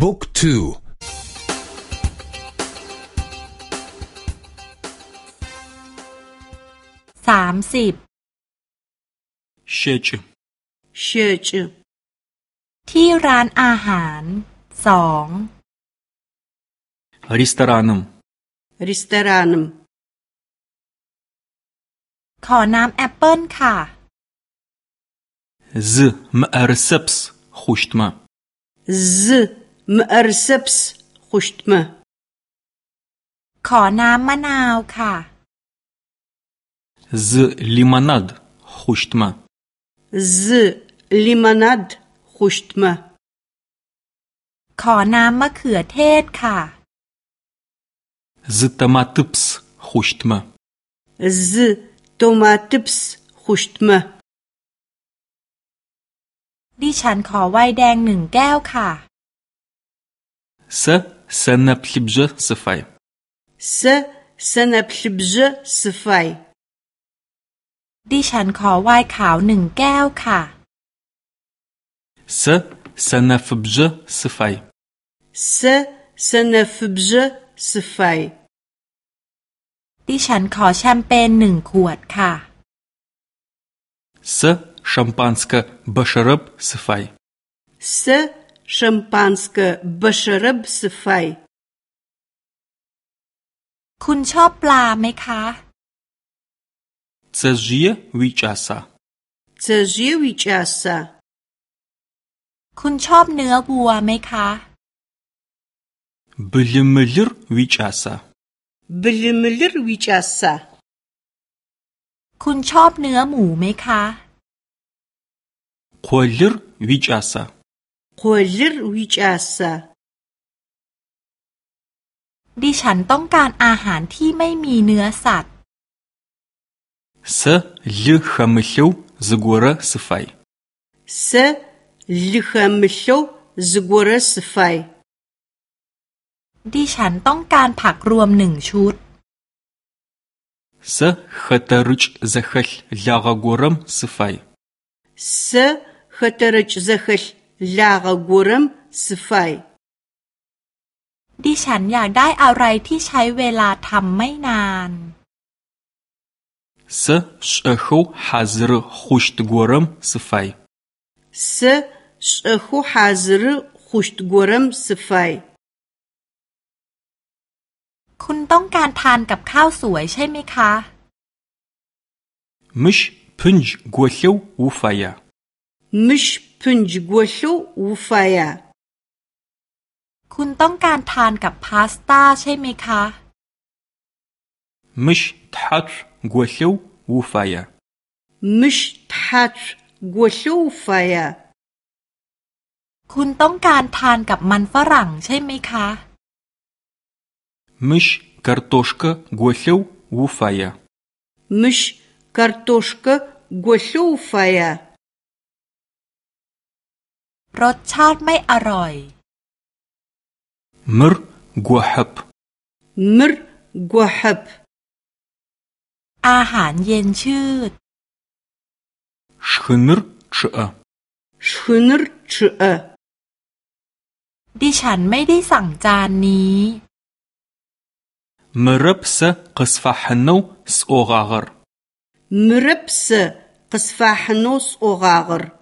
บุ๊กทูสามสิบเชจเชจที่ร้านอาหารสองรีสตอรานมรีสตอรานมขอน้ำแอปเปิลค่ะซมอร์เซปส์ขุชตมาซมอร์เซปส์ขุชตมาขอน้ำมะนาวค่ะซลิมอนาดขุชตมาซลิมอนาดขุชตมาขอน้ำมะเขือเทศค่ะซตมาตุปส์ขุชตมาซตมาตุปส์ขุชตมาดิฉันขอไวน์แดงหนึ่งแก้วค่ะ เซเซนับลิบเจสไฟเซเซนับลิบเจสไฟดิฉันขอไวน์ขาวหนึ่งแก้วค่ะเซเซนับลิบเจสไฟเซเซนับลิบเจสไฟดิฉันขอแชมเปญหนึ่งขวดค่ะเซ шампанское башараб сыфай. Сэ шампанское башараб сыфай. คุณชอบปลาไหมคะ Цэжье уикӏаса. Цэжье уикӏаса. คุณชอบเนื้อวัวไหมคะ Былымылыр уикӏаса. Былымылыр уикӏаса. คุณชอบเนื้อหมูไหมคะ Къолыр уикӏаса? Къолыр уикӏаса? ดิฉันต้องการอาหารที่ไม่มีเนื้อสัตว์ Сэ лы хэмылъэу зыгорэ сыфай. Сэ лы хэмылъэу зыгорэ сыфай. ดิฉันต้องการผักรวมหนึ่งชุด Сэ хэтэрыкӏ зэхэлъ лагъэ горэм сыфай. Сэ хэтэрыкӏ зэхэлъ лагъэ горэм сыфай. ดิฉันอยากได้อะไรที่ใช้เวลาทำไม่นาน Сэ шӏэхэу хьазыры хъущт горэм сыфай. Сэ шӏэхэу хьазыры хъущт горэм сыфай. คุณต้องการทานกับข้าวสวยใช่ไหมคะ Мыщ пынж голъэу уфая. Мыщ пынж голъэу уфая. คุณต้องการทานกับพาสต้าใช่ไหมคะ Мыщ тхьачъ голъэу уфая. Мыщ тхьачъ голъэу уфая. คุณต้องการทานกับมันฝรั่งใช่ไหมคะ Мыщ картошка голъэу уфая. Мыщ картошка голъэу уфая. รสชาติไม่อร่อย مر جوحب مر جوحب อาหารเย็นชืด شخنر شئة شخنر شئة ดิฉันไม่ได้สั่งจานนี้ مربسة قصفحنو سأغاغر مربسة قصفحنو سأغاغر